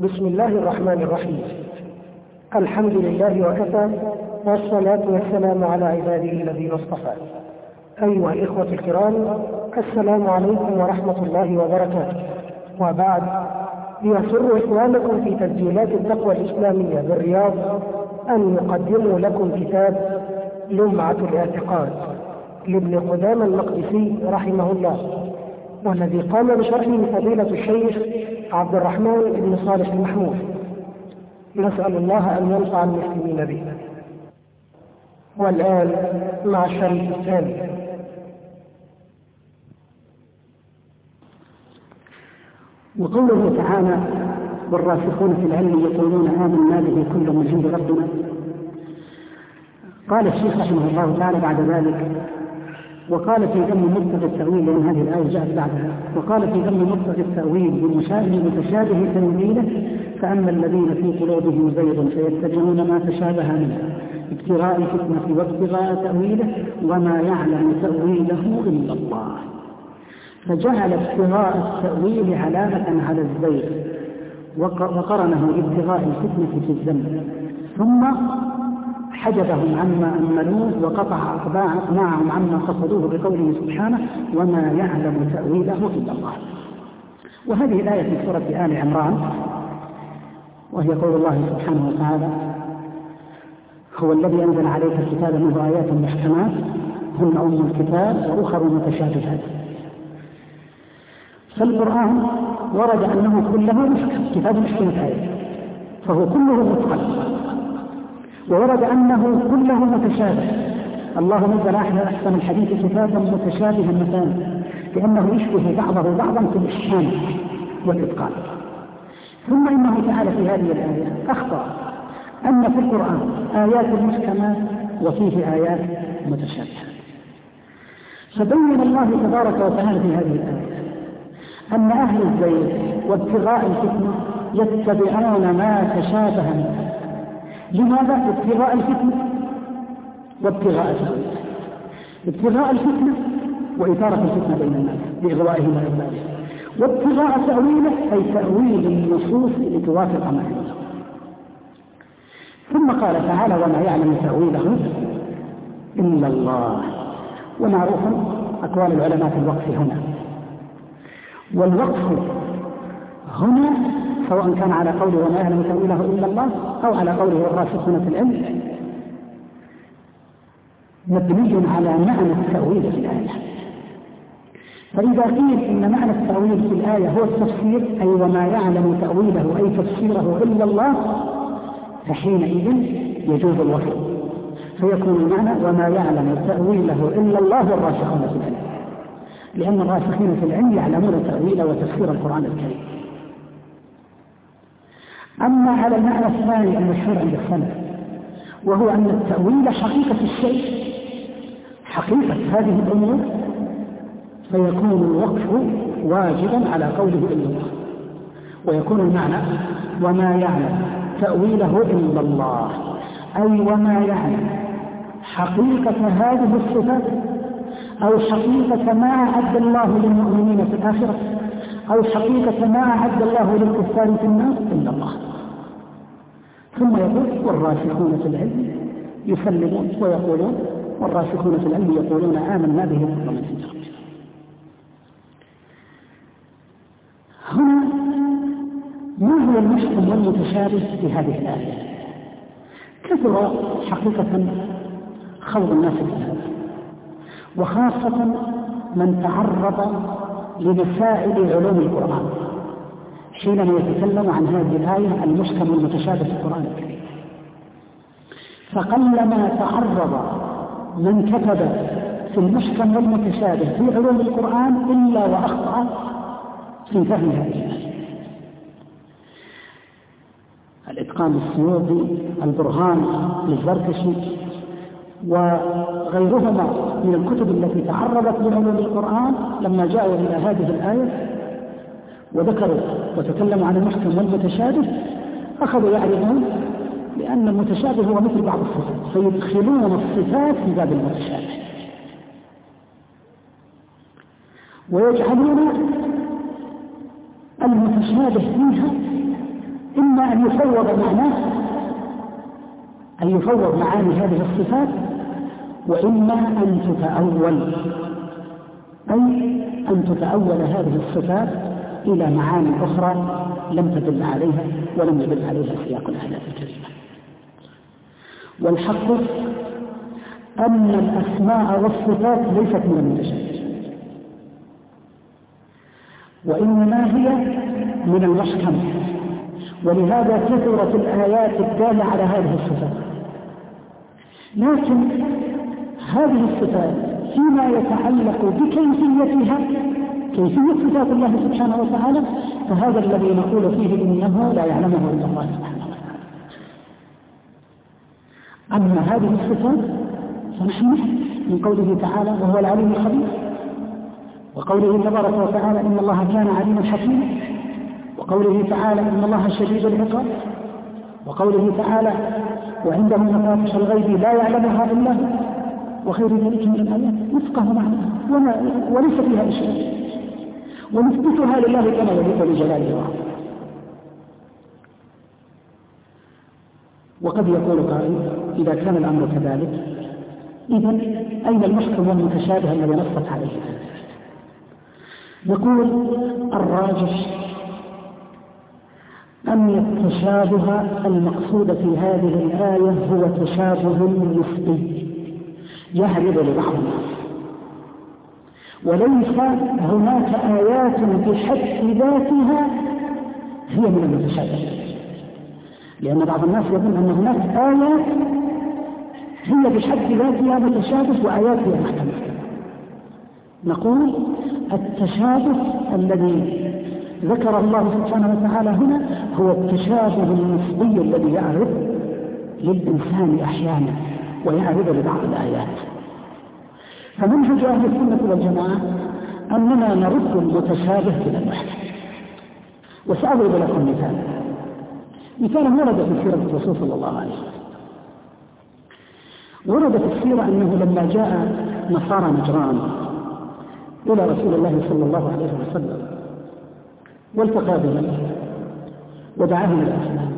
بسم الله الرحمن الرحيم. الحمد لله وكفى والصلاة والسلام على عباده الذين اصطفى. أيها الإخوة الكرام السلام عليكم ورحمة الله وبركاته. وبعد يسر إخوانكم في تسجيلات التقوى الإسلامية بالرياض أن يقدموا لكم كتاب لمعة الاعتقاد لابن قدامى المقدسي رحمه الله والذي قام بشرحه فضيلة الشيخ عبد الرحمن بن صالح المحمود. نسأل الله أن ينفع المسلمين به. والآن مع الشريف الثاني. وقوله تعالى والراسخون في العلم يقولون آمنا به كل من عند ربنا. قال الشيخ رحمه الله تعالى بعد ذلك وقال في ذم مطلق التأويل لأن هذه الآية جاءت بعدها. وقال في ذم مطلق التأويل بمشابه متشابه تنزيله فأما الذين في قلوبهم زيغ فيتبعون ما تشابه منه. ابتغاء الفتنة وابتغاء تأويله وما يعلم تأويله إلا الله. فجعل ابتغاء التأويل علامة على الزيغ وقرنه بابتغاء الفتنة في الذنب ثم حجبهم عما أملوه وقطع أقناعهم عما قصدوه بقوله سبحانه وما يعلم تأويله إلا الله. وهذه الآية في سورة آل عمران وهي قول الله سبحانه وتعالى هو الذي أنزل عليك الكتاب منه آيات محكمات هن أم الكتاب وأخر متشابهات. فالقرآن ورد أنه كله محكم كتاب محكمة آية فهو كله متقن وورد أنه كله متشابه. الله نزل أحسن الحديث كتابا متشابها مثلا لأنه يشبه بعضه بعضا في الإحسان والإتقان. ثم إنه تعالى في هذه الآية أخطأ أن في القرآن آيات محكمات وفيه آيات متشابهة. فبين الله تبارك وتعالى في هذه الآية أن أهل الزيت وابتغاء الفتنة يتبعون ما تشابه منه لماذا؟ ابتغاء الفتنة. وابتغاء الفتنة. ابتغاء الفتنة وإثارة الفتنة بين الناس بإغوائهم وإضلالهم وابتغاء تأويله أي تأويل النصوص لتوافق ما ثم قال تعالى وما يعلم تأويله إلا الله. ومعروف أقوال العلماء في الوقف هنا. والوقف هنا سواء كان على قوله وما يعلم تأويله إلا الله أو على قوله الراسخون في العلم. مبني على معنى التأويل في الآية. فإذا قيل إن معنى التأويل في الآية هو التفسير أي وما يعلم تأويله أي تفسيره إلا الله فحينئذ يجوز الوحي فيكون المعنى وما يعلم تأويله إلا الله والراسخون في العلم. لأن الراسخين في العلم يعلمون تأويل وتفسير القرآن الكريم. أما على المعنى الثاني المشهور عند السلف وهو أن التأويل حقيقة الشيء حقيقة هذه الأمور فيكون الوقف واجبا على قوله إلا الله. ويكون المعنى وما يعلم تأويله إلا الله أي وما يعلم حقيقة هذه الصفات أو حقيقة ما أعد الله للمؤمنين في الآخرة. أو حقيقة ما أعد الله للكفار في النار إلا الله. ثم يقول والراسخون في العلم يسلمون ويقولون والراسخون في العلم يقولون آمنا به من عند ربنا هنا ما هو المحكم والمتشابه في هذه الآية؟ كثر حقيقة خوض الناس هذا وخاصة من تعرض لمسائل علوم القرآن. حينما يتكلم عن هذه الآية المحكم المتشابه في القرآن الكريم. فقلما تعرض من كتب في المحكم والمتشابه في علوم القرآن إلا وأخطأ في فهم هذه الآية. الإتقان السيوطي البرهان للزركشي وغيرهما من الكتب التي تعرضت لعلوم القرآن لما جاءوا إلى هذه الآية وذكروا وتكلموا عن المحكم والمتشابه أخذوا يعرفون لأن المتشابه هو مثل بعض الصفات فيدخلون الصفات في باب المتشابه. ويجعلون المتشابه فيها إما أن يفوض معناه أن يفوض معاني هذه الصفات وإما أن تتأول. أي أن تتأول هذه الصفات إلى معاني أخرى لم تدل عليها ولم يدل عليها سياق الآيات الكريمة والحق أن الأسماء والصفات ليست من المتشابه وإنما هي من المحكم. ولهذا كثرت الآيات الدالة على هذه الصفات. لكن هذه الصفات فيما يتعلق بكيفيتها كيفية صفات الله سبحانه وتعالى فهذا الذي نقول فيه إنه لا يعلمه إلا الله سبحانه وتعالى. أما هذه الصفات فنحن من قوله تعالى وهو العليم الخبير وقوله تبارك وتعالى إن الله كان عليما حكيما وقوله تعالى إن الله شديد العقاب وقوله تعالى وعنده مفاتح الغيب لا يعلمها إلا هو. وغير ذلك من الآيات نفقه معناها وليس فيها إشكال. ونثبتها لله كما يليق بجلاله وعظمه وقد يقول قائل إذا كان الأمر كذلك إذا أين المحكم والمتشابه الذي نصت عليه؟ نقول الراجح أن التشابه المقصود في هذه الآية هو تشابه نسبي يهرب لبعض الناس. وليس هناك آيات بحد ذاتها هي من المتشابه. لأن بعض الناس يظن أن هناك آيات هي بحد ذاتها متشابه وآيات هي محكمة. نقول التشابه الذي ذكر الله سبحانه وتعالى هنا هو التشابه النسبي الذي يعرض للإنسان أحيانا. ويعرض لبعض الآيات. فمنهج أهل السنة والجماعة أننا نرد المتشابه إلى المحكم وسأضرب لكم مثالا مثالا ورد في سيرة الرسول صلى الله عليه وسلم. ورد في السيرة أنه لما جاء نصارى نجران إلى رسول الله صلى الله عليه وسلم والتقى بهم ودعاهم إلى الإسلام.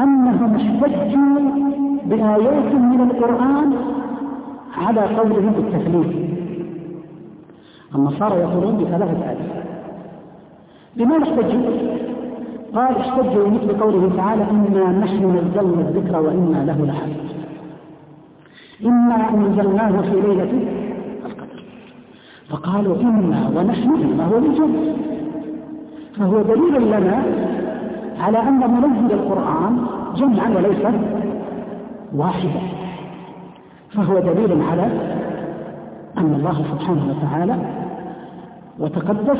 أنهم احتجوا بآيات من القرآن على قولهم بالتثليث النصارى يقولون بثلاثة آيات لماذا احتجوا؟ قال احتجوا مثل قوله تعالى إنا نحن نزلنا الذكر وإنا له لحافظ. إنا أنزلناه في ليلة القدر. فقالوا إنا ونحن ما هو الجنة فهو دليل لنا على أن منزل القرآن جمعا وليس واحدا فهو دليل على أن الله سبحانه وتعالى وتقدس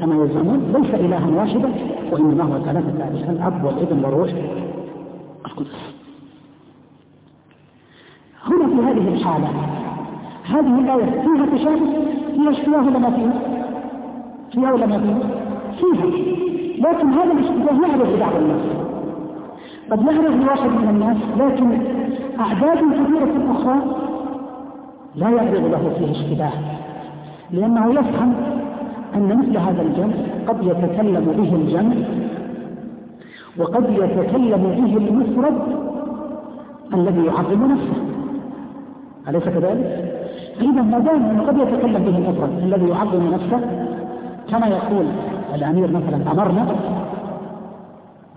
كما يزعمون ليس إلها واحدا وإنما هو ثلاثة آلهة الأب والإبن والروح القدس هنا في هذه الحالة هذه الآية فيها تشابه فيها اشتباه ولا ما فيها؟ فيها ولا ما فيها؟ فيها لكن هذا الاشتباه يعرف لبعض الناس قد يعرف لواحد من الناس لكن أعداد كثيرة أخرى لا يعرض له فيه اشتباه لأنه يفهم أن مثل هذا الجمع قد يتكلم به الجمع وقد يتكلم به المفرد الذي يعظم نفسه أليس كذلك؟ إذا ما دام أنه قد يتكلم به المفرد الذي يعظم نفسه كما يقول الأمير مثلا أمرنا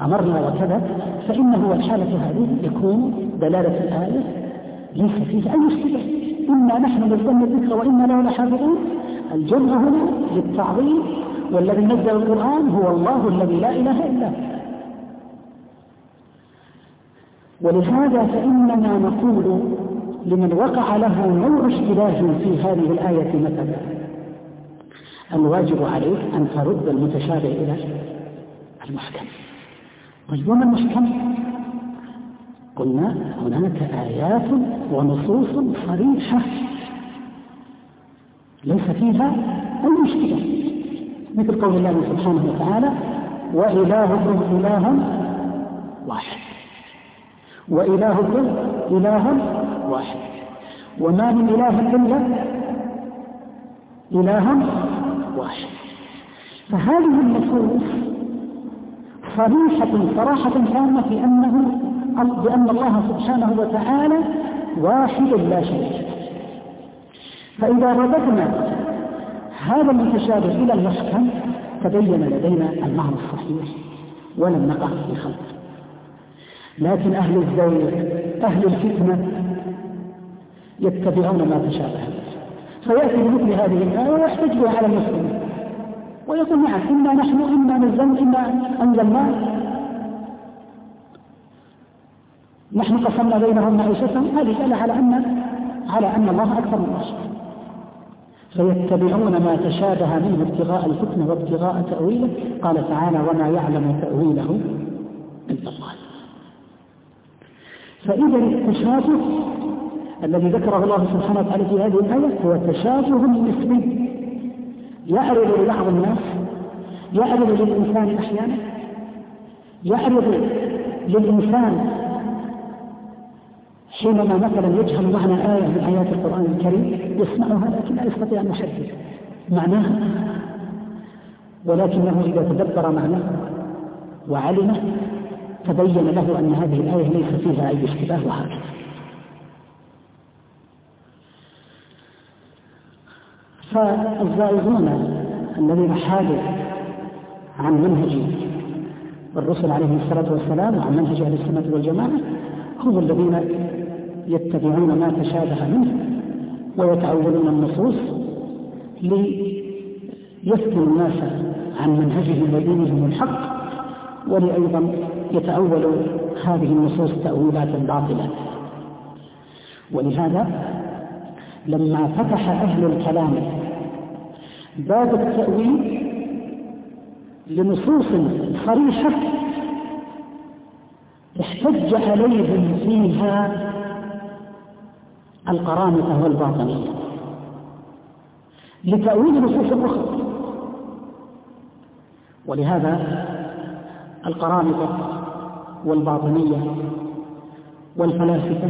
أمرنا وكذا فإنه الحالة هذه يكون دلالة الآية. ليس فيه أي اشتباه إنا نحن نزلنا الذكر وإنا له لحافظون. الجمع هنا للتعظيم والذي نزل القرآن هو الله الذي لا إله إلا هو. ولهذا فإننا نقول لمن وقع له نوع اشتباه في هذه الآية مثلا الواجب عليك أن ترد المتشابه إلى المحكم. طيب وما المحكم؟ قلنا هناك آيات ونصوص صريحة ليس فيها أي اشتباه مثل قول الله سبحانه وتعالى وإلهكم إله واحد وإلهكم إله واحد وما من إله إلا إله واحد فهذه النصوص صريحة صراحة تامة في أنه بأن الله سبحانه وتعالى واحد لا شريك فإذا رددنا هذا المتشابه إلى المحكم تبين لدينا المعنى الصحيح ولم نقع في خلط لكن أهل الزوج أهل الفتنة يتبعون ما تشابه. فيأتي بمثل هذه الآية ويحتج على المسلمين. ويقول نعم إما نحن إما نزلنا إما أنزلنا. نحن قسمنا بينهم معيشتهم هذه دالة على أن على أن الله أكثر من الله فيتبعون ما تشابه منه ابتغاء الفتنة وابتغاء تأويله. قال تعالى وما يعلم تأويله إلا الله. فإذا التشابه الذي ذكره الله سبحانه وتعالى في هذه الآية هو تشابه نسبي. يعرض لبعض الناس يعرض للإنسان أحيانا يعرض للإنسان حينما مثلا يجهل معنى آية من آيات القرآن الكريم يسمعها لكن لا يستطيع أن يحدد معناها. ولكنه إذا تدبر معناه وعلمه تبين له أن هذه الآية ليس فيها أي اشتباه وهكذا. فالزائغون الذين حادوا عن منهج الرسل عليهم الصلاة والسلام وعن منهج أهل السنة والجماعة هم الذين يتبعون ما تشابه منه ويتعولون النصوص ليفتوا الناس عن منهجهم ودينهم الحق ولأيضا يتأولوا هذه النصوص تأويلات باطلة. ولهذا لما فتح أهل الكلام باب التأويل لنصوص صريحة احتج عليهم فيها القرامطة والباطنية. لتأويل نصوص أخرى. ولهذا القرامطة والباطنية والفلاسفة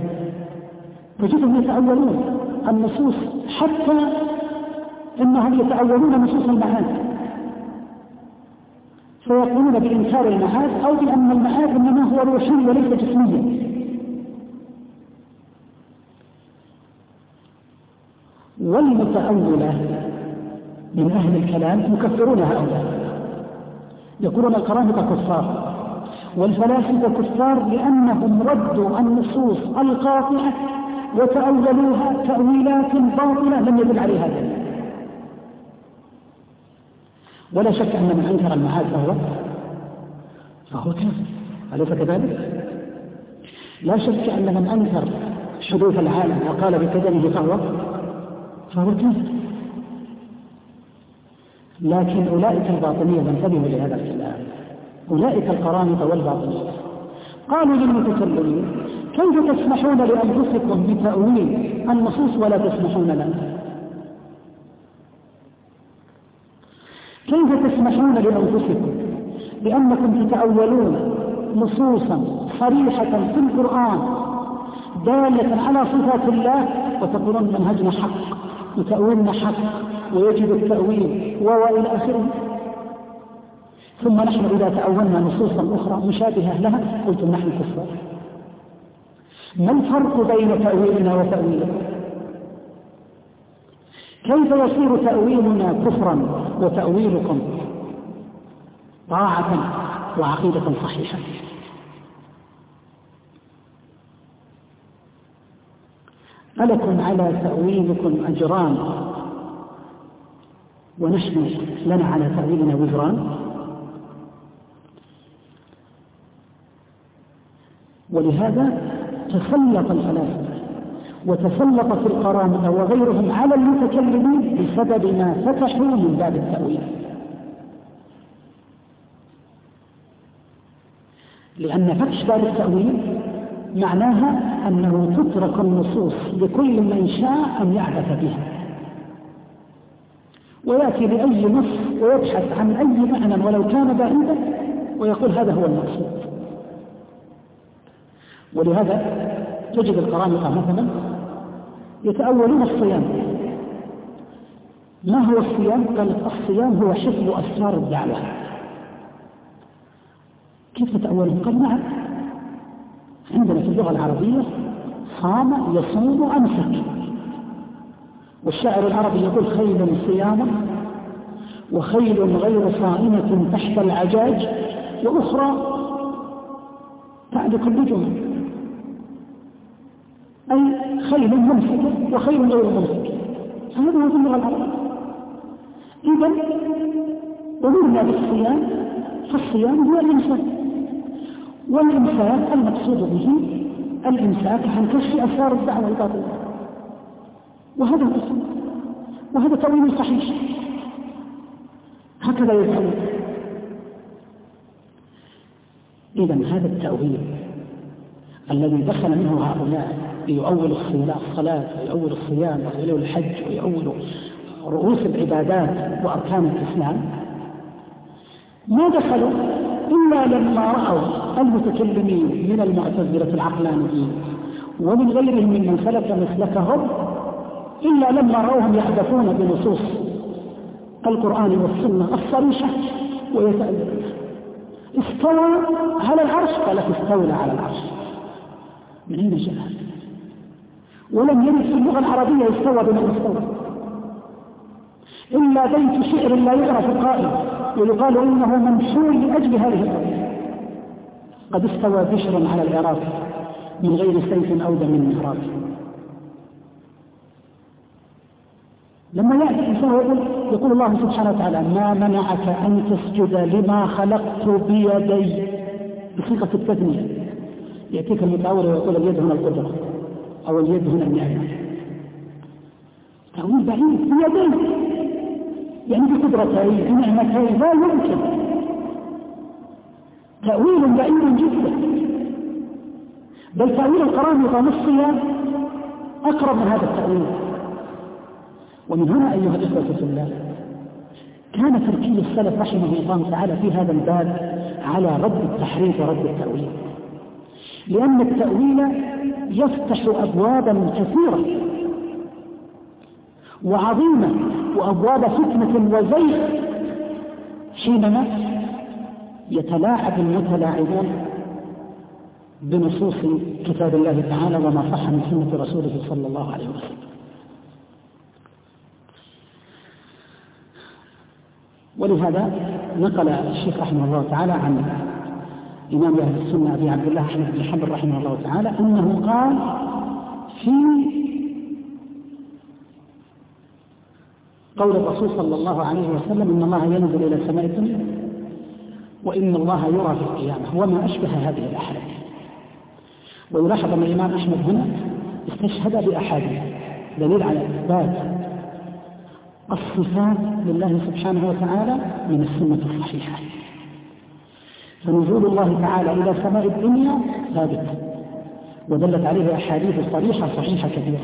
تجدهم يتأولون النصوص حتى إنهم يتأولون نصوص المعاد فيقولون بإنكار المعاد أو بأن المعاد إنما هو روحي وليس جسميا. والمتأولة من أهل الكلام يكفرون هؤلاء. يقولون الكرامة كفار والفلاسفة كفار لأنهم ردوا النصوص القاطعة وتأولوها تأويلات باطلة لم يدل عليها دليل. ولا شك أن من أنكر المعاد فهو فهو كافر أليس كذلك؟ لا شك أن من أنكر حدوث العالم وقال بقدمه فهو فهو كافر لكن أولئك الباطنية انتبهوا لهذا الكلام. أولئك القرامطة والباطنية. قالوا للمتكلمين كيف تسمحون لأنفسكم بتأويل النصوص ولا تسمحون لنا؟ كيف تسمحون لأنفسكم بأنكم تتأولون نصوصا صريحة في القرآن دالة على صفات الله وتقولون منهجنا حق وتأويلنا حق ويجب التأويل وإلى آخره. ثم نحن إذا تأولنا نصوصا أخرى مشابهة لها قلتم نحن كفار. ما الفرق بين تأويلنا وتأويلكم؟ كيف يصير تأويلنا كفرا وتأويلكم طاعة وعقيدة صحيحة؟ ألكم على تأويلكم أجران ونحن لنا على تأويلنا وزران. ولهذا تسلط الفلاسفة وتسلط في القرامطة وغيرهم على المتكلمين بسبب ما فتحوا من باب التأويل. لأن فتح باب التأويل معناها أنه تترك النصوص لكل من شاء أن يعبث بها. ويأتي بأي نص ويبحث عن أي معنى ولو كان بعيدا ويقول هذا هو المقصود. ولهذا تجد القرامطة مثلا يتأولون الصيام. ما هو الصيام؟ قال الصيام هو حفظ أسرار الدعوة. كيف تأوله قال نعم. عندنا في اللغة العربية صام يصوم أمسك. والشاعر العربي يقول خيل صيام وخيل غير صائمة تحت العجاج وأخرى تعلق النجوم. أي خيل ممسكة وخيل غير ممسكة هذا هو اللغة العربية إذا أمرنا بالصيام فالصيام هو الإمساك والإمساك المقصود به الإمساك عن كشف أسرار الدعوة الباطلة وهذا الأصل وهذا تأويل صحيح. هكذا يفعل. إذا هذا التأويل الذي دخل منه هؤلاء ليؤول الصلاة ويؤول الصيام ويؤول الحج ويؤول رؤوس العبادات وأركان الإسلام. ما دخلوا إلا لما رأوا المتكلمين من المعتزلة العقلانيين ومن غيرهم ممن سلك مسلكهم إلا لما رأوهم يحدثون بنصوص القرآن والسنة الصريحة ويتأذون. استوى على العرش؟ قال استولى على العرش. من أين جاء؟ ولم يرد في اللغة العربية استوى بما استوى. إلا بيت شعر لا يعرف قائل ويقال إنه منشور لأجل هذه القضية قد استوى بشر على العراق من غير سيف أو دم من عراق. لما يأتي الإنسان يقول يقول الله سبحانه وتعالى ما منعك أن تسجد لما خلقت بيدي. بصيغة التثنية. يأتيك المتعور ويقول اليد هنا القدرة. أو اليد هنا النعمة تأويل بعيد بيدي يعني بقدرتين بنعمتين لا يمكن. تأويل بعيد جدا. بل تأويل القرامطة نصية أقرب من هذا التأويل. ومن هنا أيها الإخوة في الله كان تركيز السلف رحمه الله تعالى في هذا الباب على رد التحريف ورد التأويل. لأن التأويل يفتح أبوابا كثيرة وعظيمة وأبواب فتنة وزيغ حينما يتلاعب المتلاعبون بنصوص كتاب الله تعالى وما صح من سنة رسوله صلى الله عليه وسلم. ولهذا نقل الشيخ رحمه الله تعالى عن إمام أهل السنة أبي عبد الله أحمد بن حنبل رحمه الله تعالى أنه قال في قول الرسول صلى الله عليه وسلم إن الله ينزل إلى السماء الدنيا وإن الله يرى في القيامة وما أشبه هذه الأحاديث. ويلاحظ أن الإمام أحمد هنا استشهد بأحاديث دليل على إثبات الصفات لله سبحانه وتعالى من السنة الصحيحة. فنزول الله تعالى إلى سماء الدنيا ثابت. ودلت عليه أحاديث صريحة صحيحة كثيرة.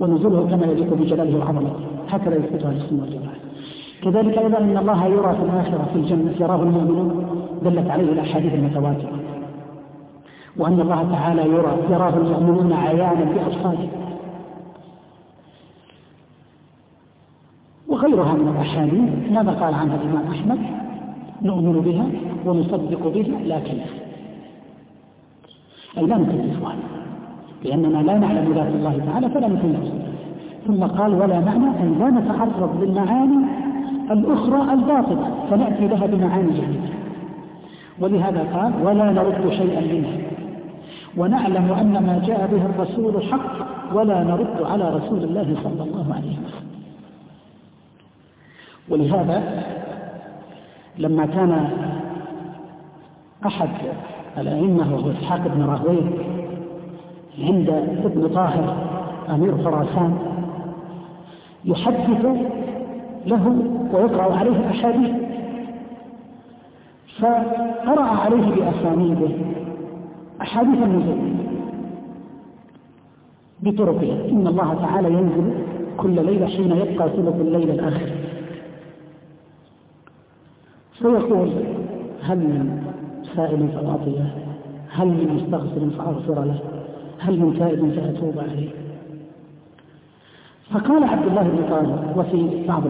ونزوله كما يليق بجلاله وعظمته. هكذا يثبتها السنة والجماعة. كذلك أيضا أن الله يرى في الآخرة في الجنة يراه المؤمنون. دلت عليه الأحاديث المتواترة. وأن الله تعالى يرى يراه المؤمنون عيانا بأبصارهم. وغيرها من الأحاديث ماذا قال عنها الإمام أحمد؟ نؤمن بها. ونصدق كيف أي لا نكلفها لأننا لا نعلم ذات الله تعالى فلا نكلفها ثم قال ولا معنى أن لا نتعرض للمعاني الأخرى الباطلة فنأتي لها بمعاني جديدة. ولهذا قال ولا نرد شيئا منها. ونعلم أن ما جاء به الرسول حق ولا نرد على رسول الله صلى الله عليه وسلم. ولهذا لما كان أحد الأئمة وهو إسحاق بن راهوية عند ابن طاهر أمير خراسان يحدث له ويقرأ عليه أحاديث فقرأ عليه بأسانيده أحاديث النزول بطرقها إن الله تعالى ينزل كل ليلة حين يبقى ثلث الليل الآخر. فيقول هل من سائل فأعطيه هل من مستغفر فأغفر له؟ هل من تائب فأتوب عليه؟ فقال عبد الله بن طالب وفي بعض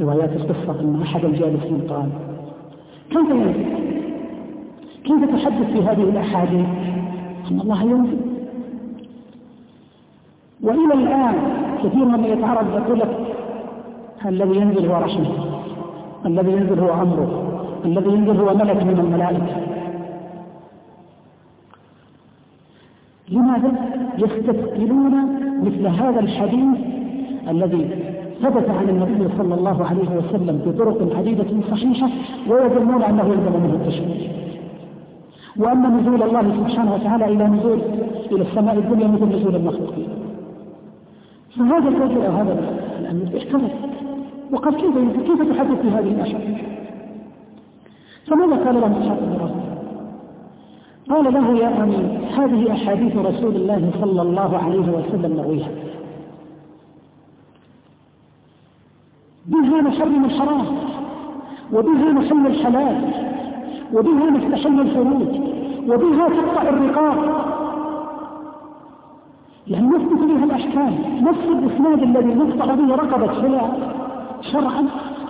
روايات القصة أن أحد الجالسين قال كيف ينزل كيف تحدث في هذه الأحاديث؟ أن الله ينزل وإلى الآن كثير من يتعرض يقول لك الذي ينزل هو رحمه الذي ينزل هو أمره الذي ينزل هو ملك من الملائكة. لماذا يستثقلون مثل هذا الحديث الذي ثبت عن النبي صلى الله عليه وسلم بطرق عديدة صحيحة ويظنون أنه يلزم منه التشريع. وأن نزول الله سبحانه وتعالى إلى نزول إلى السماء الدنيا مثل نزول المخلوقين. فهذا الرجل أو هذا الأمير احترق. وقال كيف كيف تحدث في هذه الأشياء؟ فماذا قال له بن قال له يا أمير هذه أحاديث رسول الله صلى الله عليه وسلم نرويها. بها نحرم الحرام وبها نحل الحلال وبها نستحل الفروج وبها تقطع الرقاب. يعني نثبت بها الأحكام نفس الإسناد الذي نقطع به رقبة فلان شرعا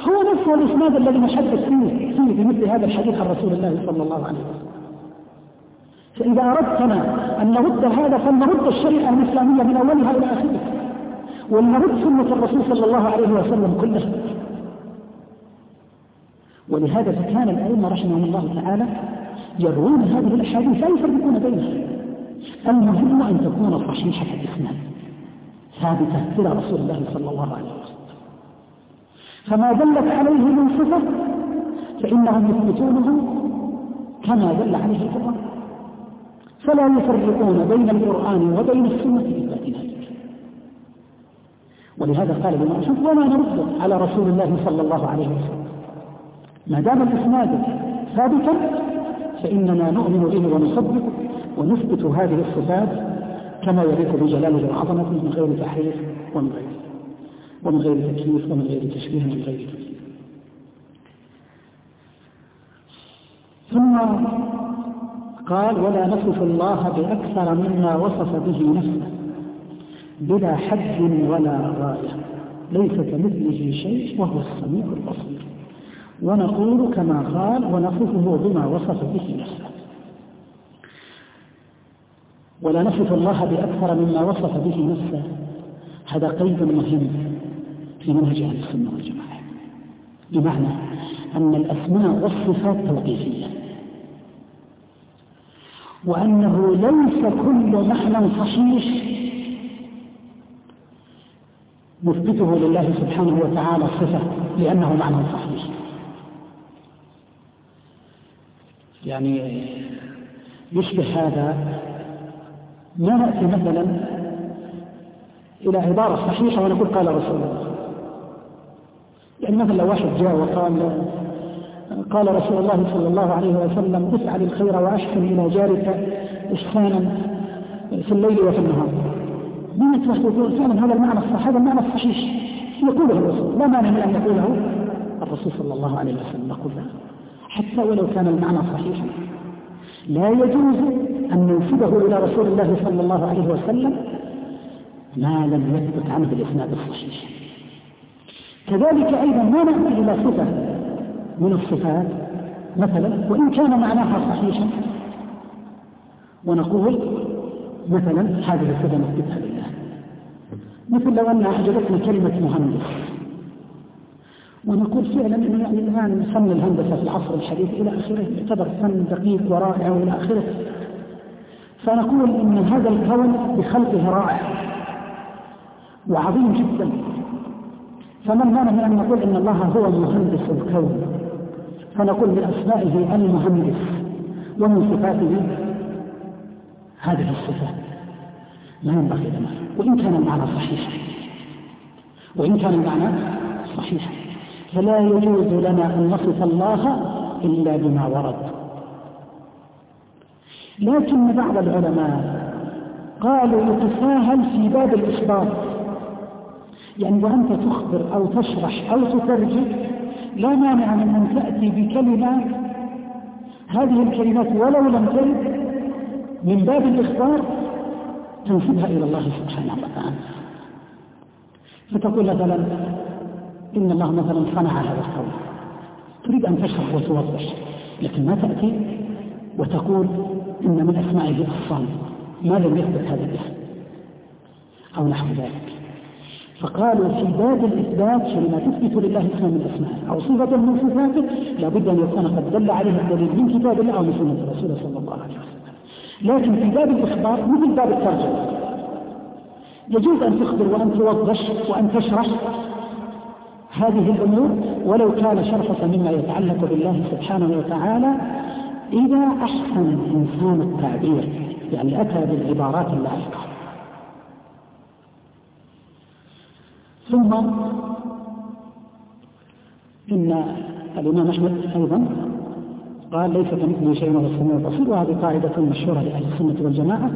هو نفس الإسناد الذي نحدث فيه فيه بمثل هذا الحديث عن رسول الله صلى الله عليه وسلم. فإذا أردتنا أن نرد هذا فلنرد الشريعة الإسلامية من أولها إلى آخرها ولنرد سنة الرسول صلى الله عليه وسلم كلها. ولهذا فكان الأئمة رحمهم الله تعالى يروون هذه الأحاديث لا يفرقون بينها المهم أن تكون صحيحة الإسلام ثابتة إلى رسول الله صلى الله عليه وسلم. فما دلت عليه من صفة فإنهم يثبتونه كما دل عليه القرآن. فلا يفرقون بين القرآن وبين السنة بإثبات ذلك ولهذا قال ابن مسعود وما نرد على رسول الله صلى الله عليه وسلم. ما دام الإسناد ثابتا فإننا نؤمن به ونصدق ونثبت هذه الصفات كما يليق بجلاله وعظمته من غير تحريف ومن غير ومن غير تكييف ومن غير تشبيه ومن غير تكييف ثم قال ولا نصف الله بأكثر مما وصف به نفسه. بلا حد ولا غاية. ليس كمثله شيء وهو السميع البصير. ونقول كما قال ونصفه بما وصف به نفسه. ولا نصف الله بأكثر مما وصف به نفسه. هذا قيد مهم في منهج أهل السنة والجماعة. بمعنى أن الأسماء والصفات توقيفية. وأنه ليس كل معنى صحيح نثبته لله سبحانه وتعالى صفة لأنه معنى صحيح يعني يشبه هذا. ما نأتي مثلا إلى عبارة صحيحة ونقول قال رسول الله. يعني مثلا لو واحد جاء وقال قال رسول الله صلى الله عليه وسلم افعل الخير وأحسن إلى جارك إحسانا في الليل وفي النهار. ما يترك يقول فعلا هذا المعنى الصحيح؟ هذا المعنى الصحيح. يقوله الرسول. لا مانع من أن يقوله الرسول صلى الله عليه وسلم. نقول له حتى ولو كان المعنى صحيحا. لا يجوز أن ننسبه إلى رسول الله صلى الله عليه وسلم ما لم يثبت عنه الإسناد الصحيح. كذلك أيضا ما نأتي إلى صفة من الصفات مثلا وإن كان معناها صحيحا ونقول مثلا هذه الصفة نثبتها لله مثل لو أن أعجبتنا كلمة مهندس. ونقول فعلا إنه يعني الآن فن الهندسة في العصر الحديث إلى آخره يعتبر فن دقيق ورائع وإلى آخره. فنقول إن هذا الكون بخلقه رائع وعظيم جدا. فما المانع من أن نقول إن الله هو مهندس الكون؟ فنقول باسمائه المهندس ومن صفاته هذه الصفات. ما ينبغي لنا. وإن كان المعنى صحيحا وإن كان المعنى صحيحا فلا يجوز لنا أن نصف الله إلا بما ورد. لكن بعض العلماء قالوا يتساهل في باب الإخبار يعني وأنت تخبر أو تشرح أو تترجم لا مانع من أن تأتي بكلمات هذه الكلمات ولو لم ترد من باب الإخبار تنسبها إلى الله سبحانه وتعالى. فتقول مثلا إن الله مثلا صنع هذا الكون تريد أن تشرح وتوضح لكن ما تأتي وتقول إن من أسمائه الصامت ما لم يثبت هذا الاسم؟ أو نحو ذلك. فقالوا في باب الإثبات لما تثبت لله اسما من أسمائه أو صفة من صفاته لابد أن يكون قد دل عليه الدليل من كتاب الله أو من سنة رسوله صلى الله عليه وسلم. لكن في باب الإخبار مثل باب الترجمة. يجوز أن تخبر وأن توضح وأن تشرح هذه الأمور ولو كان شرفة مما يتعلق بالله سبحانه وتعالى. إذا أحسن الإنسان التعبير يعني أتى بالعبارات اللائقة ثم إن الإمام أحمد أيضا قال ليس كمثله شيء وهو السميع البصير وهذه قاعدة مشهورة لأهل السنة والجماعة.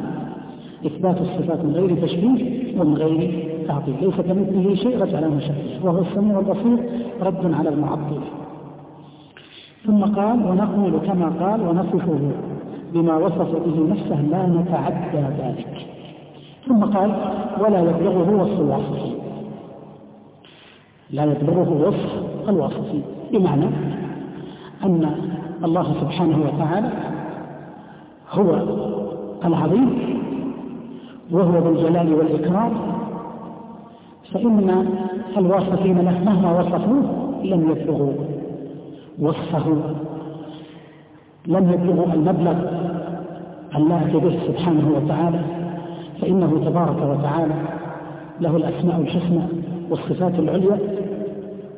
إثبات الصفات من غير تشبيه ومن غير تعطيل. ليس كمثله شيء رجع له شبيه وهو السميع البصير رد على المعطل. ثم قال ونقول كما قال ونصفه بما وصف به نفسه لا نتعدى ذلك. ثم قال ولا يبلغه وصف الواصفين لا يبلغه وصف الواصفين بمعنى أن الله سبحانه وتعالى هو العظيم وهو ذو الجلال والإكرام. فإن الواصفين له مهما وصفوه لم يبلغوا وصفه لم يبلغوا المبلغ اللائق به سبحانه وتعالى. فإنه تبارك وتعالى له الأسماء الحسنى والصفات العليا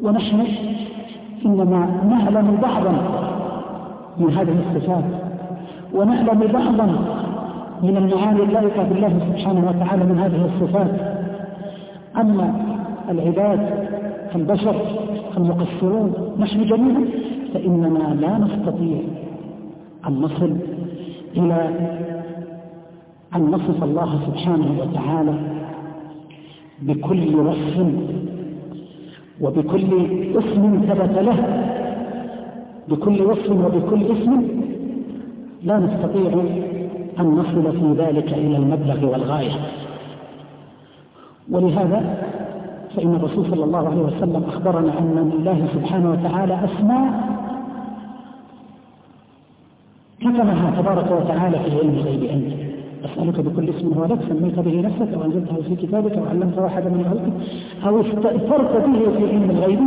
ونحن إنما نعلم بعضا من هذه الصفات ونعلم بعضا من المعاني اللائقة بالله سبحانه وتعالى من هذه الصفات. أما العباد البشر المقصرون نحن جميعا فإننا لا نستطيع أن نصل إلى أن نصف الله سبحانه وتعالى بكل وصف وبكل اسم ثبت له. بكل وصف وبكل اسم لا نستطيع أن نصل في ذلك إلى المبلغ والغاية. ولهذا فإن الرسول صلى الله عليه وسلم أخبرنا أن لله سبحانه وتعالى أسماء كتبها تبارك وتعالى في علم الغيب عنده أسألك بكل اسم هو لك سميت به نفسك أو أنزلته في كتابك أو علمت واحدا من خلقك أو استأثرت به في علم الغيب.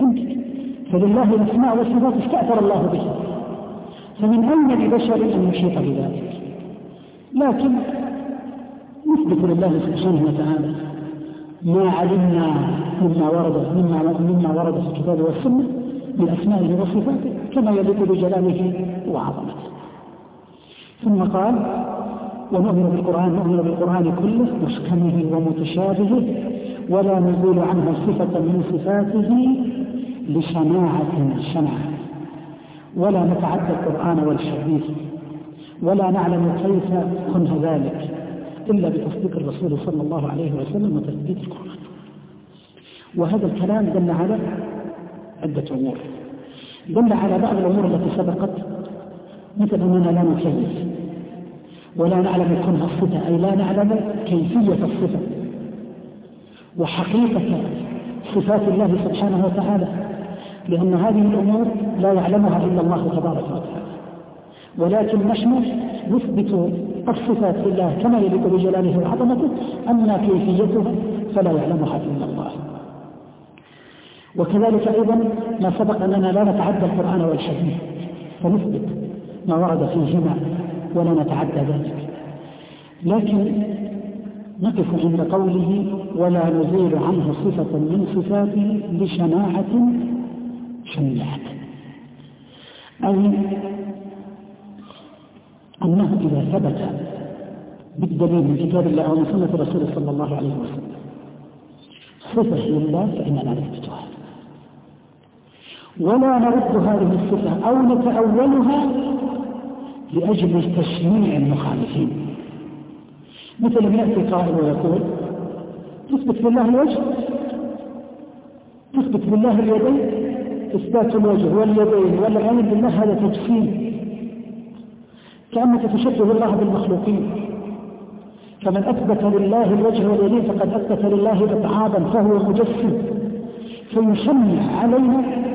عندك فلله الأسماء والصفات استأثر الله به. فمن أين لبشر أن يحيط بذلك؟ لكن نثبت لله سبحانه وتعالى ما علمنا مما ورد مما مما ورد في الكتاب والسنة من اسمائه وصفاته كما يليق بجلاله وعظمته. ثم قال ونؤمن بالقرآن نؤمن بالقرآن كله محكمه ومتشابهه ولا نزول عنه صفة من صفاته لشناعة شناعة. ولا نتعدى القرآن والحديث ولا نعلم كيف كنه ذلك إلا بتصديق الرسول صلى الله عليه وسلم وتثبيت القرآن. وهذا الكلام دل على عدة أمور. دل على بعض الأمور التي سبقت مثل أننا لا نكيف ولا نعلم كنها الصفة أي لا نعلم كيفية الصفة. وحقيقة صفات الله سبحانه وتعالى لأن هذه الأمور لا يعلمها إلا الله تبارك وتعالى. ولكن نحن نثبت الصفات لله كما يليق بجلاله وعظمته أما كيفيتها فلا يعلمها إلا الله. وكذلك أيضا ما سبق أننا لا نتعدى القرآن والحديث فنثبت ما ورد فيهما ولا نتعدى ذلك. لكن نقف عند قوله ولا نزيل عنه صفة من صفاته لشناعة شنيعة أي أنه إذا ثبت بالدليل من كتاب الله ومن سنة الرسول صلى الله عليه وسلم صفة لله فإننا نثبتها. ولا نرد هذه الصفة أو نتأولها لأجل تشنيع المخالفين. مثل ما يأتي قائل ويقول تثبت لله الوجه؟ تثبت لله اليدين؟ إثبات الوجه واليدين والعين بالله؟ هذا تجسيم كأنك تشبه الله بالمخلوقين. فمن أثبت لله الوجه واليدين فقد أثبت لله إبعادا فهو مجسم. فيشنع علينا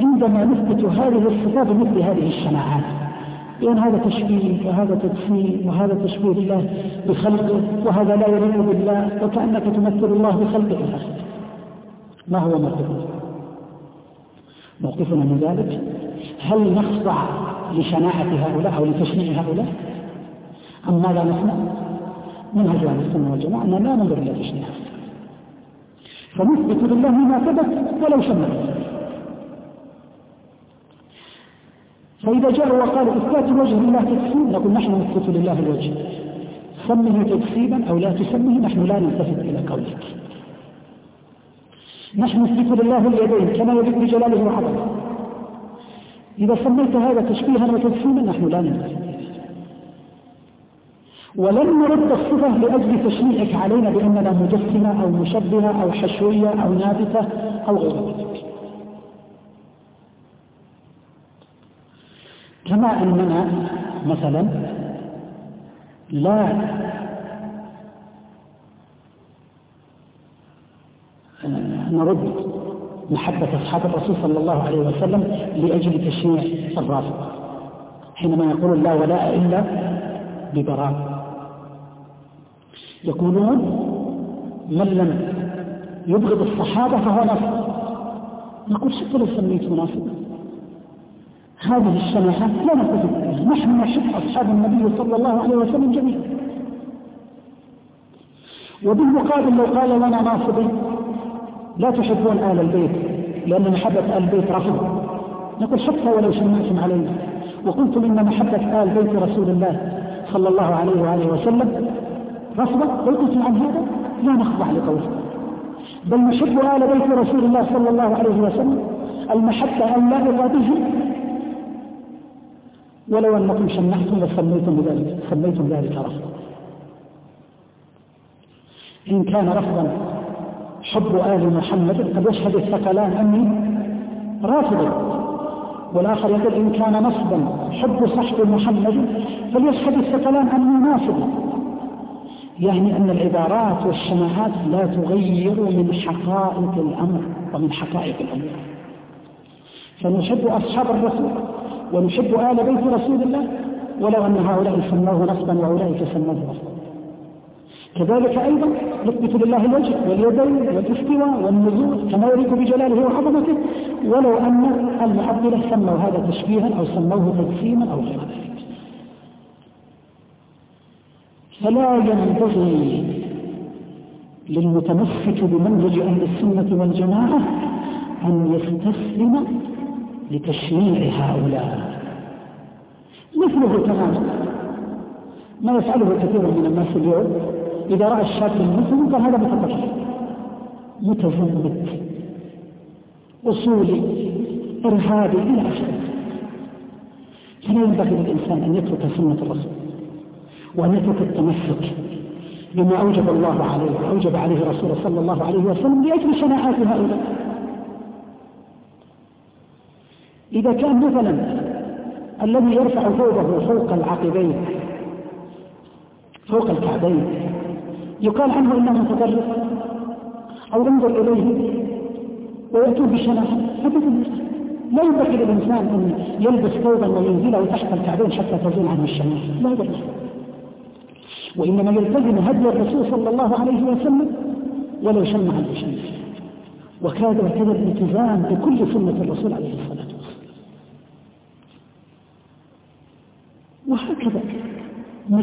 عندما نثبت هذه الصفات مثل هذه الشناعات لأن هذا تشبيه وهذا تجسيم وهذا تشبيه الله بخلقه وهذا لا يليق بالله وكأنك تمثل الله بخلقه. ما هو موقفنا؟ موقفنا من ذلك؟ هل نخضع لشناعة هؤلاء أو لتشنيع هؤلاء؟ أم ماذا نصنع؟ منهج أهل السنة والجماعة أننا لا ننظر إلى تشنيع فنثبت لله ما ثبت ولو شمل فإذا جاءوا وقالوا إثبات الوجه لله تكسيب نقول نحن نثبت لله الوجه. سمه تكسيبا أو لا تسمه نحن لا نلتفت إلى قولك. نحن نثبت لله اليدين كما يليق بجلاله وعظمه. إذا سميت هذا تشبيها وتكسيبا نحن لا نلتفت ولن نرد الصفة لأجل تشنيعك علينا بأننا مجسمة أو مشبهة أو حشوية أو نابتة أو غير ذلك كما أننا مثلا لا نرد محبة أصحاب الرسول صلى الله عليه وسلم لأجل تشنيع الرافضة حينما يقول لا ولاء إلا ببراء. يقولون من لم يبغض الصحابة فهو نصر نقول شكرا لو سميته ناصبا هذه الشناعة لا عليها نحن نحب أصحاب النبي صلى الله عليه وسلم جميعا. وبالمقابل لو قال لنا ناصبي لا تحبون آل البيت لأن محبة آل البيت رفض. نقول حتى ولو شمعتم علينا. وقلتم إن محبة آل بيت رسول الله صلى الله عليه وآله وسلم رفضا قلتم عن هذا؟ لا نخضع لقوله بل نحب آل بيت رسول الله صلى الله عليه وسلم المحبة اللائقة به ولو أنكم شنحتم لسميتم بذلك سميتم ذلك رفضا. إن كان رفضا حب آل محمد قد يشهد الثقلان أني رافض. والآخر يقول إن كان نصبا حب صحب محمد فليشهد الثقلان أني ناصب يعني أن العبارات والشناعات لا تغير من حقائق الأمر ومن حقائق الأمر فنحب أصحاب الرسول. ونحب آل بيت رسول الله ولو أن هؤلاء سموه نصبا وأولئك سموه نصبا. كذلك أيضا نثبت لله الوجه واليدين والاستواء والنزول كما يليق بجلاله وعظمته ولو أن المعبدة سموا هذا تشبيها أو سموه تجسيما أو غير ذلك. فلا ينبغي للمتمسك بمنهج أهل السنة والجماعة أن يستسلم لتشنيع هؤلاء. مثله تماما ما يفعله كثير من الناس اليوم إذا رأى الشاب المسلم قال هذا متطرف متزمت أصولي إرهابي إلى آخره. فلا ينبغي للإنسان أن يترك سنة الرسول وأن يترك التمسك بما أوجب الله عليه وأوجب عليه رسوله صلى الله عليه وسلم لأجل شناعات هؤلاء. إذا كان مثلا الذي يرفع ثوبه فوق العقبين فوق الكعبين يقال عنه إنه متطرف أو انظر إليه وياتون بشناعه ابدا لا ينبغي للانسان أن يلبس ثوبا وينزله تحت الكعبين حتى تزول عنه الشناعه لا ينبغي وإنما يلتزم هدي الرسول صلى الله عليه وسلم ولو شمع بشمع وكاد وكذا الالتزام بكل سنة الرسول عليه الصلاة والسلام وهكذا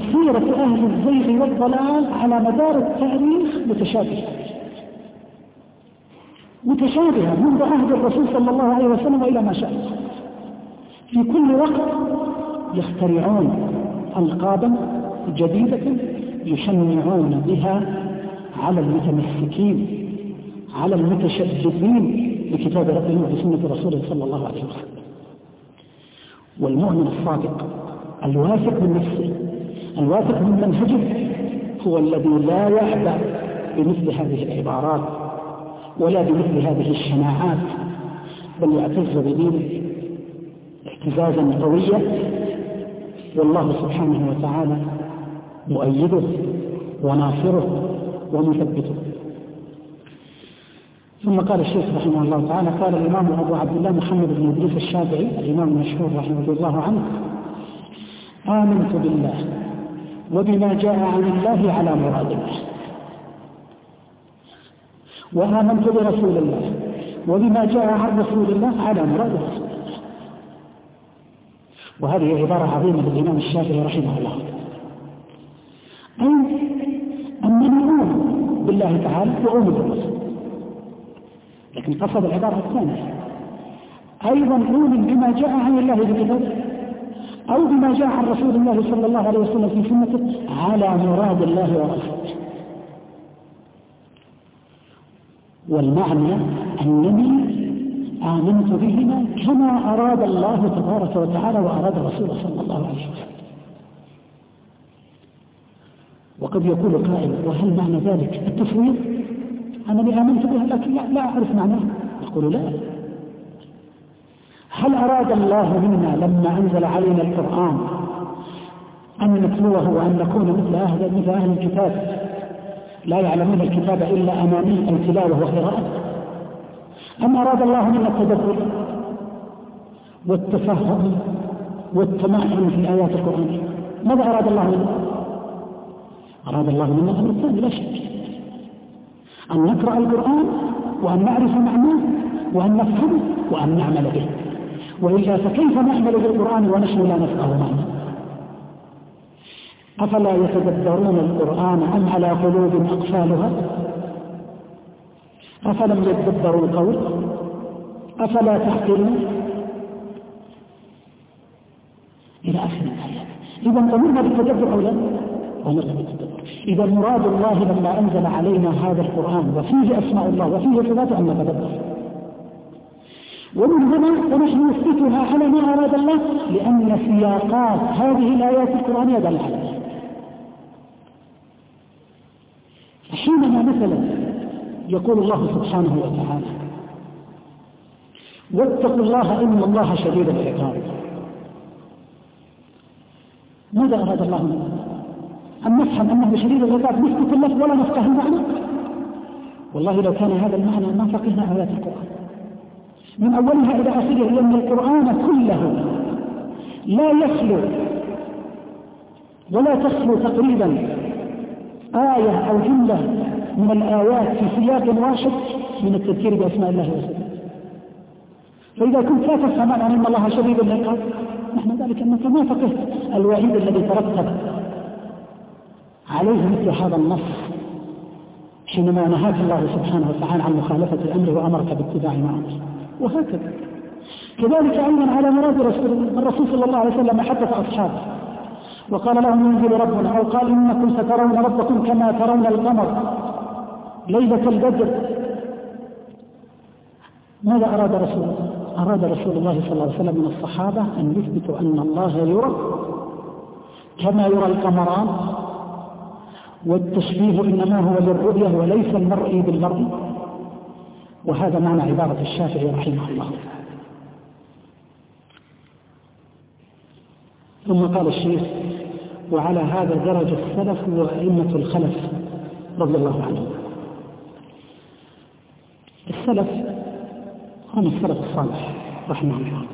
مسيرة أهل الزيغ والضلال على مدار التاريخ متشابهة. متشابهة منذ عهد الرسول صلى الله عليه وسلم وإلى ما شاء. في كل وقت يخترعون ألقابا جديدة يشنعون بها على المتمسكين على المتشددين بكتاب ربهم وبسنة رسوله صلى الله عليه وسلم. والمؤمن الصادق الواثق من نفسه الواثق من منهجه هو الذي لا يعبأ بمثل هذه العبارات ولا بمثل هذه الشناعات بل يعتز بدينه اعتزازا قويا. والله سبحانه وتعالى مؤيده وناصره ومثبته. ثم قال الشيخ رحمه الله تعالى قال الإمام أبو عبد الله محمد بن إدريس الشافعي الإمام المشهور رحمه الله عنه آمنت بالله وبما جاء عن الله على مراد الله وآمنت برسول الله وبما جاء عن رسول الله على مراد الله وهذه عبارة عظيمة للإمام الشافعي رحمه الله. أي أنني أؤمن بالله تعالى وأؤمن بالرسول لكن قصد العبارة الثانية. أيضا أؤمن بما جاء عن الله بكتابه أو بما جاء عن رسول الله صلى الله عليه وسلم في سنته على مراد الله ورسوله. والمعنى أنني آمنت بهما كما أراد الله تبارك وتعالى وأراد رسوله صلى الله عليه وسلم. وقد يقول قائل وهل معنى ذلك التفويض؟ أنني آمنت بها لكن لا, لا أعرف معناه. يقول لا. هل أراد الله منا لما أنزل علينا القرآن أن نتلوه وأن نكون مثل أهل, مثل أهل الكتاب؟ لا يعلمون الكتاب إلا أمامي التلاوة وقراءة أم؟ أراد الله منا التدبر والتفهم والتمعن في آيات القرآن؟ ماذا أراد الله منا؟ أراد الله منا أمر الثاني لا شك. أن نقرأ القرآن وأن نعرف معناه وأن نفهمه وأن نعمل به. وإلا فكيف نعمل بالقرآن ونحن لا نفقه معناه أفلا يتدبرون القرآن أم على قلوب أقفالها؟ أفلم يتدبروا القول؟ أفلا تحقرون؟ إلى آخر الآيات إذا أمرنا بالتدبر أو لا؟ بالتدبر. إذا مراد الله لما أنزل علينا هذا القرآن وفيه أسماء الله وفيه صفاته أن نتدبر. ومن هنا ونحن نثبتها على ما أراد الله لأن سياقات هذه الآيات القرآنية دل على حينما مثلا يقول الله سبحانه وتعالى واتقوا الله إن الله شديد العقاب. ماذا أراد الله منا؟ أن نفهم أنه شديد العقاب نثبت اللفظ ولا نفقه المعنى والله لو كان هذا المعنى ما فقهنا آيات القرآن. من أولها إلى آخرها لأن القرآن كله لا يخلو ولا تخلو تقريبا آية أو جملة من الآيات في سياق واحد من التذكير بأسماء الله وصفاته فإذا كنت لا تفهم أن الله شديد العقاب نحن ذلك أنك ما فقهت الوعيد الذي ترتب عليه مثل هذا النص حينما نهاك الله سبحانه وتعالى عن مخالفة أمره وأمرك باتباع ما أمر. وهكذا. كذلك أيضا على مراد رسول الرسول صلى الله عليه وسلم حدث أصحابه. وقال لهم ينزل ربنا أو قال إنكم سترون ربكم كما ترون القمر. ليلة البدر. ماذا أراد رسول الله؟ أراد رسول الله صلى الله عليه وسلم من الصحابة؟ أن يثبتوا أن الله يرى كما يرى القمران. والتشبيه إنما هو للرؤية وليس المرئي بالمرئي وهذا معنى عبارة الشافعي رحمه الله. ثم قال الشيخ وعلى هذا درج السلف وأئمة الخلف رضي الله عنهم. السلف هم السلف الصالح رحمه الله.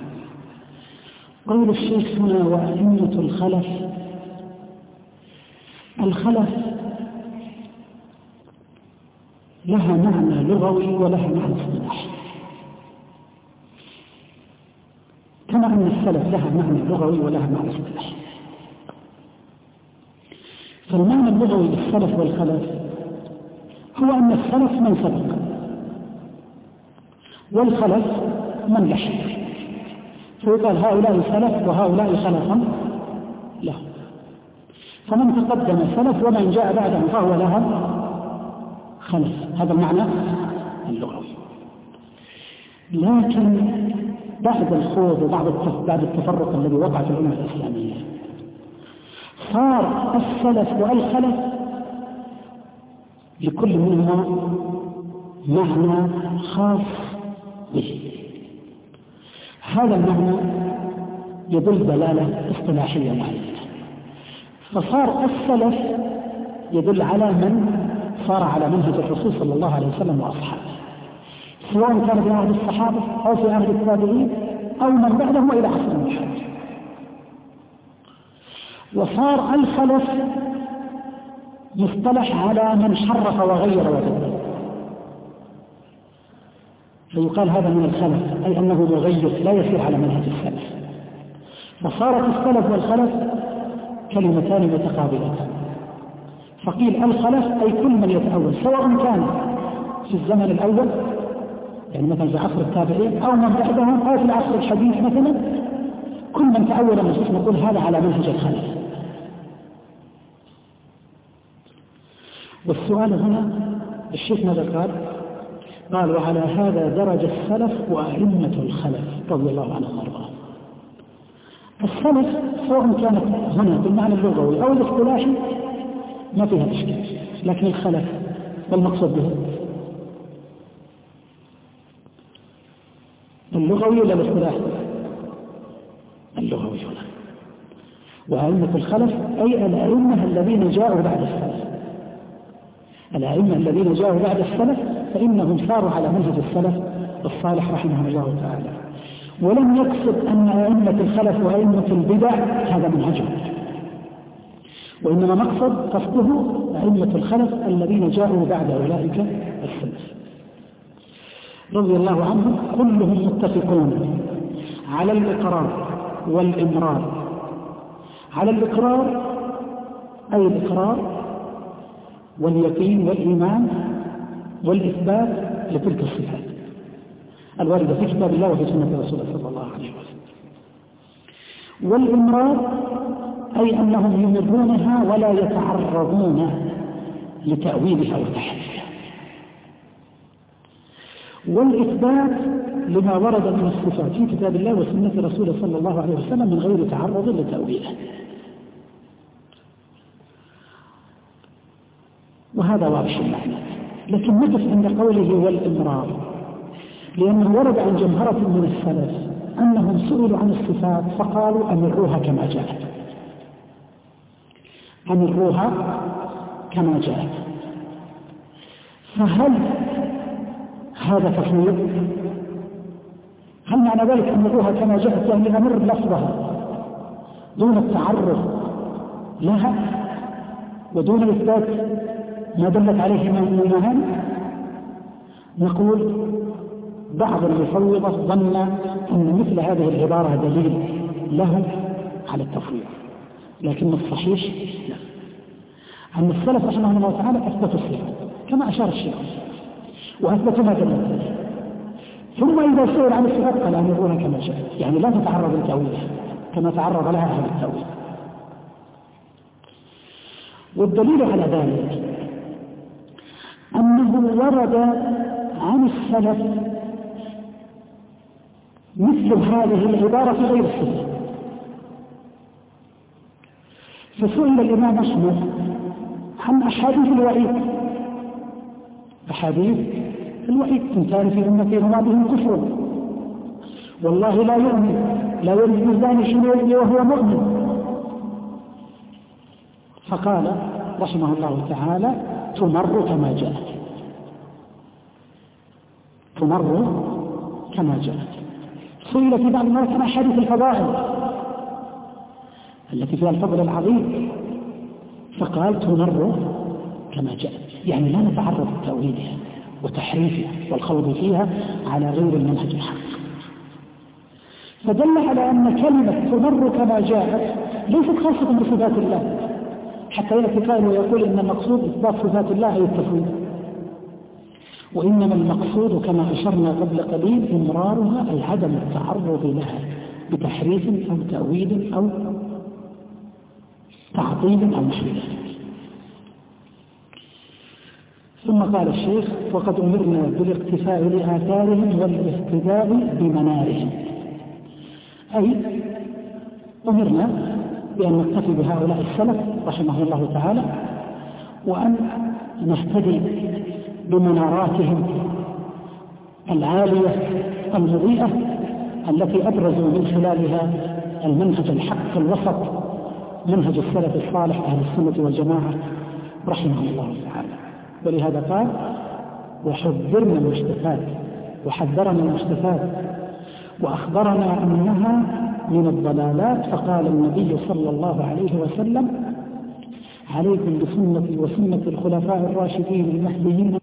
قول الشيخ هنا وأئمة الخلف الخلف لها معنى لغوي ولها معنى اصطلاحي كما أن السلف لها معنى لغوي ولها معنى اصطلاحي فالمعنى اللغوي للسلف والخلف هو أن السلف من سبق والخلف من لحق. فيقال هؤلاء سلف وهؤلاء خلفا له. فمن تقدم سلف ومن جاء بعدهم فهو لها خلف. هذا المعنى اللغوي لكن بعد الخوض وبعد بعد التفرق الذي وقع في الأمة الإسلامية. صار السلف والخلف لكل منهما معنى خاص به. هذا المعنى يدل دلالة اصطلاحية معينة. فصار السلف يدل على من؟ صار على منهج الرسول صلى الله عليه وسلم وأصحابه. سواء كان في عهد الصحابة أو في عهد التابعين أو من بعدهم إلى عصر الحج وصار الخلف مصطلح على من حرف وغير وبدل فيقال هذا من الخلف أي أنه مغير لا يسير على منهج السلف فصارت السلف والخلف كلمتان متقابلتان. فقيل الخلف أي كل من يتأول سواء كان في الزمن الأول يعني مثلا في عصر التابعين أو من بعدهم أو في العصر الحديث مثلا كل من تأول النصوص نقول هذا على منهج الخلف. والسؤال هنا الشيخ ماذا قال؟ قال وعلى هذا درج السلف وأئمة الخلف. رضي الله عنهم وأرضاهم. السلف سواء كانت هنا بالمعنى اللغوي أو الاصطلاحي ما فيها إشكال لكن الخلف ما المقصود به. اللغوي ولا الاصطلاحي؟ اللغوي هنا. وأئمة الخلف أي الأئمة الذين جاءوا بعد السلف. الأئمة الذين جاءوا بعد السلف فإنهم ساروا على منهج السلف الصالح رحمه الله تعالى. ولم يقصد أن أئمة الخلف وأئمة البدع هذا منهجهم. وإنما مقصد قصده أئمة الخلف الذين جاءوا بعد أولئك السلف. رضي الله عنهم كلهم متفقون على الإقرار والإمرار. على الإقرار أي الإقرار واليقين والإيمان والإثبات لتلك الصفات الواردة في كتاب الله وفي سنة رسوله صلى الله عليه وسلم. والإمرار أي أنهم يمرونها ولا يتعرضون لتأويلها وتحريفها والإثبات لما ورد من الصفات في كتاب الله وسنة رسوله صلى الله عليه وسلم من غير تعرض لتأويله. وهذا واضح المعنى. لكن نقف عند قوله والإمرار لأنه ورد عن جمهرة من السلف أنهم سئلوا عن الصفات فقالوا أمروها كما جاءت. أمروها كما جاءت. فهل هذا تفويض؟ هل معنى ذلك أمروها كما جاءت يعني أمر لفظها دون التعرض لها ودون إثبات ما دلت عليه من المهام نقول بعض المفوضة ظن أن مثل هذه العبارة دليل له على التفويض. لكن الصحيح لا. أن السلف رحمه الله تعالى أثبتوا الصفات كما أشار الشيخ. وأثبتوا ما دلت ثم إذا سئل عن الصفات قال أمرونها كما شاء. يعني لا تتعرض للتأويل كما تعرض لها أهل التأويل. والدليل على ذلك أنه ورد عن السلف مثل هذه العبارة في غير الصفة فسئل الإمام أحمد. عن أحاديث الوعيد. أحاديث الوعيد. إن كان في أمتي وما بهم كفر. والله لا يؤمن. لا يرجو الزاني شنو وهو مؤمن. فقال رحمه الله تعالى تمر كما جاءت تمر كما جاءت سئل في بعض المرات عن أحاديث الفضائل. التي فيها الفضل العظيم. فقال تمر كما جاءت. يعني لا نتعرض لتأويلها وتحريفها والخوض فيها على غير المنهج الحق. فدل على أن كلمة تمر كما جاءت ليست خاصة بصفات الله. حتى يأتي قائل ويقول إن المقصود إثبات صفات الله أي التفويض. وإنما المقصود كما أشرنا قبل قليل إمرارها أي عدم التعرض لها بتحريف أو تأويل أو تعطيل أو نحو ثم قال الشيخ وقد أمرنا بالاقتفاء لآثارهم والاهتداء بمنارهم. أي أمرنا بأن نقتفي بهؤلاء السلف رحمه الله تعالى وأن نهتدي بمناراتهم العالية المضيئة التي أبرزوا من خلالها المنهج الحق الوسط منهج السلف الصالح أهل السنة والجماعة رحمه الله تعالى. ولهذا قال وحذرنا المشتفات وحذرنا المستفاد وأخبرنا أنها من الضلالات. فقال النبي صلى الله عليه وسلم عليكم بسنتي وسنة الخلفاء الراشدين المهديين